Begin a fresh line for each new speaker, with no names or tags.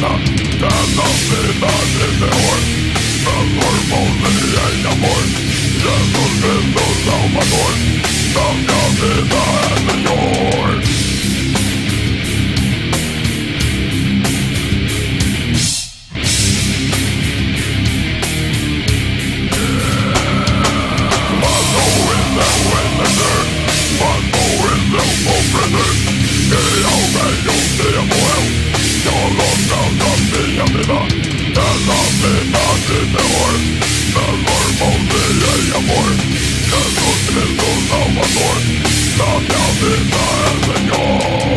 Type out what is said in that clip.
Godzilla. Stop down the and go